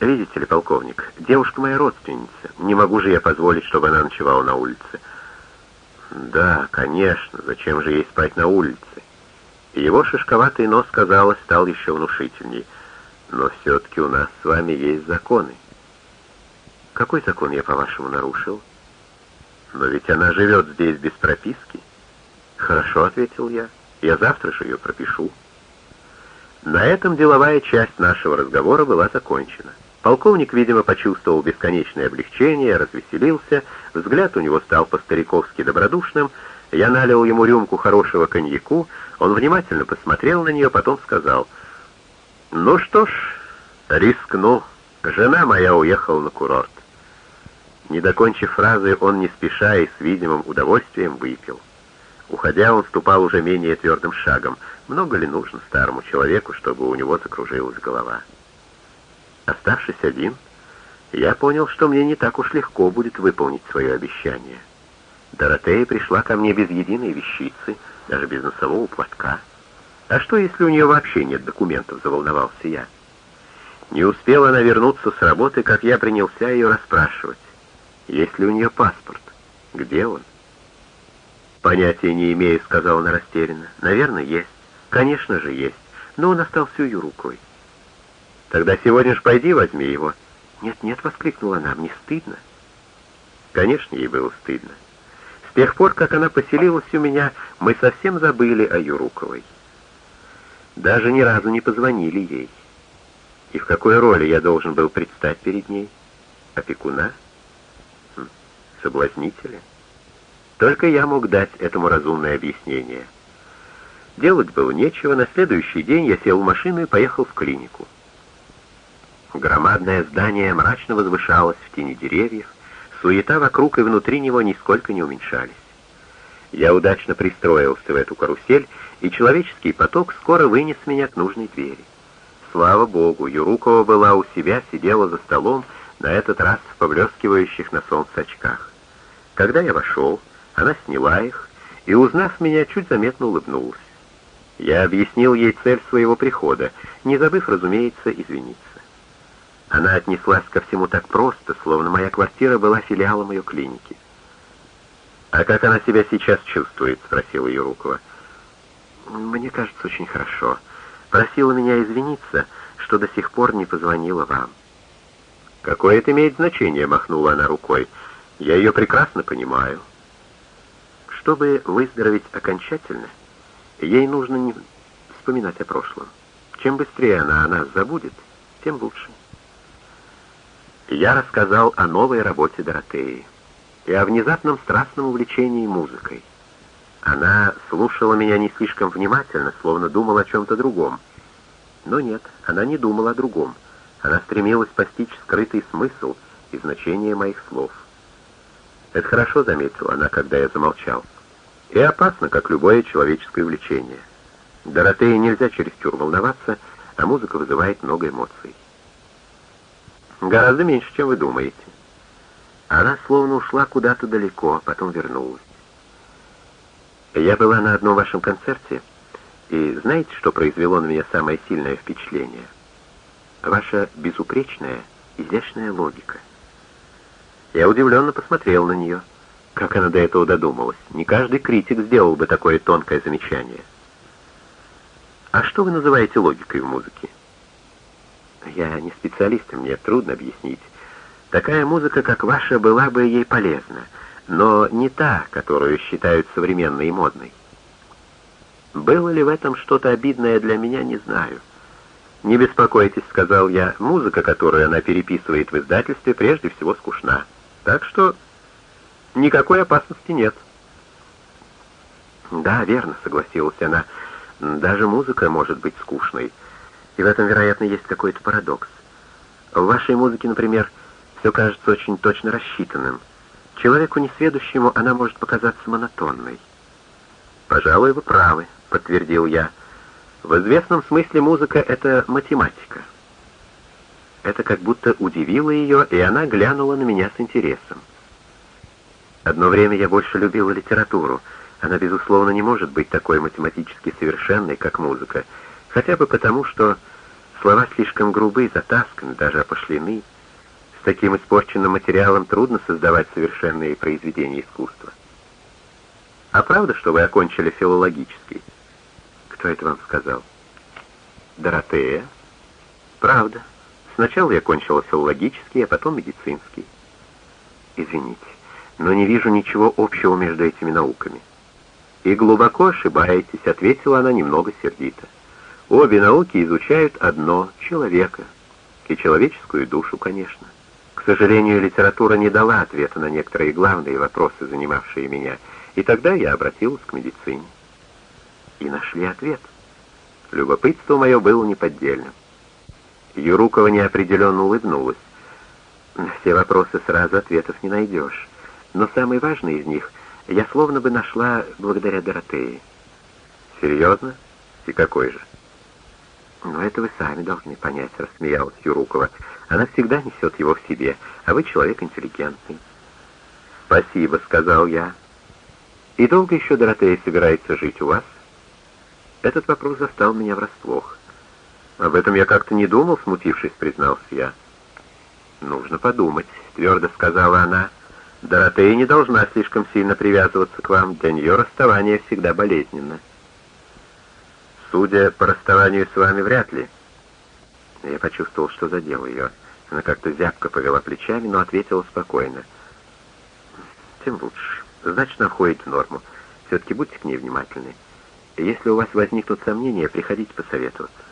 Видите ли, полковник, девушка моя родственница. Не могу же я позволить, чтобы она ночевала на улице. Да, конечно, зачем же ей спать на улице? Его шишковатый нос, казалось, стал еще внушительней. Но все-таки у нас с вами есть законы. Какой закон я, по-вашему, нарушил? Но ведь она живет здесь без прописки. Хорошо, ответил я. Я завтра же ее пропишу. На этом деловая часть нашего разговора была закончена. Полковник, видимо, почувствовал бесконечное облегчение, развеселился, взгляд у него стал по-стариковски добродушным, я налил ему рюмку хорошего коньяку, он внимательно посмотрел на нее, потом сказал, «Ну что ж, рискну, жена моя уехала на курорт». Не докончив фразы, он не спеша и с видимым удовольствием выпил. Уходя, он ступал уже менее твердым шагом. Много ли нужно старому человеку, чтобы у него закружилась голова? Оставшись один, я понял, что мне не так уж легко будет выполнить свое обещание. Доротея пришла ко мне без единой вещицы, даже без носового платка. А что, если у нее вообще нет документов, заволновался я. Не успела она вернуться с работы, как я принялся ее расспрашивать. Есть ли у нее паспорт? Где он? Понятия не имею, сказала она растерянно. Наверное, есть. Конечно же, есть. Но он остался ее рукой. Тогда сегодня ж пойди возьми его. Нет, нет, воскликнула она, мне стыдно. Конечно, ей было стыдно. С тех пор, как она поселилась у меня, мы совсем забыли о Юруковой. Даже ни разу не позвонили ей. И в какой роли я должен был предстать перед ней? Опекуна? Хм, соблазнителя? Только я мог дать этому разумное объяснение. Делать было нечего, на следующий день я сел в машину и поехал в клинику. Громадное здание мрачно возвышалось в тени деревьев, суета вокруг и внутри него нисколько не уменьшались. Я удачно пристроился в эту карусель, и человеческий поток скоро вынес меня к нужной двери. Слава богу, Юрукова была у себя, сидела за столом, на этот раз в поблескивающих на солнце очках. Когда я вошел, она сняла их и, узнав меня, чуть заметно улыбнулась. Я объяснил ей цель своего прихода, не забыв, разумеется, извиниться. Она отнеслась ко всему так просто, словно моя квартира была филиалом ее клиники. «А как она себя сейчас чувствует?» — спросила Юрукова. «Мне кажется, очень хорошо. Просила меня извиниться, что до сих пор не позвонила вам». «Какое это имеет значение?» — махнула она рукой. «Я ее прекрасно понимаю». Чтобы выздороветь окончательно, ей нужно не вспоминать о прошлом. Чем быстрее она о нас забудет, тем лучше я рассказал о новой работе Доротеи и о внезапном страстном увлечении музыкой. Она слушала меня не слишком внимательно, словно думала о чем-то другом. Но нет, она не думала о другом. Она стремилась постичь скрытый смысл и значение моих слов. Это хорошо заметила она, когда я замолчал. И опасно, как любое человеческое увлечение. Доротее нельзя чересчур волноваться, а музыка вызывает много эмоций. Гораздо меньше, чем вы думаете. Она словно ушла куда-то далеко, а потом вернулась. Я была на одном вашем концерте, и знаете, что произвело на меня самое сильное впечатление? Ваша безупречная, изящная логика. Я удивленно посмотрел на нее. Как она до этого додумалась? Не каждый критик сделал бы такое тонкое замечание. А что вы называете логикой в музыке? Я не специалист, мне трудно объяснить. Такая музыка, как ваша, была бы ей полезна, но не та, которую считают современной и модной. Было ли в этом что-то обидное для меня, не знаю. «Не беспокойтесь», — сказал я, — «музыка, которую она переписывает в издательстве, прежде всего скучна. Так что никакой опасности нет». «Да, верно», — согласилась она, — «даже музыка может быть скучной». И в этом, вероятно, есть какой-то парадокс. В вашей музыке, например, все кажется очень точно рассчитанным. Человеку несведущему она может показаться монотонной. «Пожалуй, вы правы», — подтвердил я. «В известном смысле музыка — это математика». Это как будто удивило ее, и она глянула на меня с интересом. Одно время я больше любила литературу. Она, безусловно, не может быть такой математически совершенной, как музыка, хотя бы потому, что Слова слишком грубы, затасканы, даже опошлены. С таким испорченным материалом трудно создавать совершенные произведения искусства. А правда, что вы окончили филологический? Кто это вам сказал? Доротея. Правда. Сначала я кончила филологический, а потом медицинский. Извините, но не вижу ничего общего между этими науками. И глубоко ошибаетесь, ответила она немного сердито. Обе науки изучают одно — человека. И человеческую душу, конечно. К сожалению, литература не дала ответа на некоторые главные вопросы, занимавшие меня, и тогда я обратилась к медицине. И нашли ответ. Любопытство мое было неподдельным. Юрукова неопределенно улыбнулась. На все вопросы сразу ответов не найдешь. Но самый важный из них я словно бы нашла благодаря Доротее. Серьезно? И какой же? «Но это вы сами должны понять», — рассмеялась Юрукова. «Она всегда несет его в себе, а вы человек интеллигентный». «Спасибо», — сказал я. «И долго еще Доротея собирается жить у вас?» Этот вопрос застал меня врасплох. «Об этом я как-то не думал», — смутившись, признался я. «Нужно подумать», — твердо сказала она. «Доротея не должна слишком сильно привязываться к вам. Для нее расставание всегда болезненно». Судя по расставанию с вами, вряд ли. Я почувствовал, что задел ее. Она как-то зябко повела плечами, но ответила спокойно. Тем лучше. Значит, она входит в норму. Все-таки будьте к ней внимательны. Если у вас возникнут сомнения, приходите посоветоваться.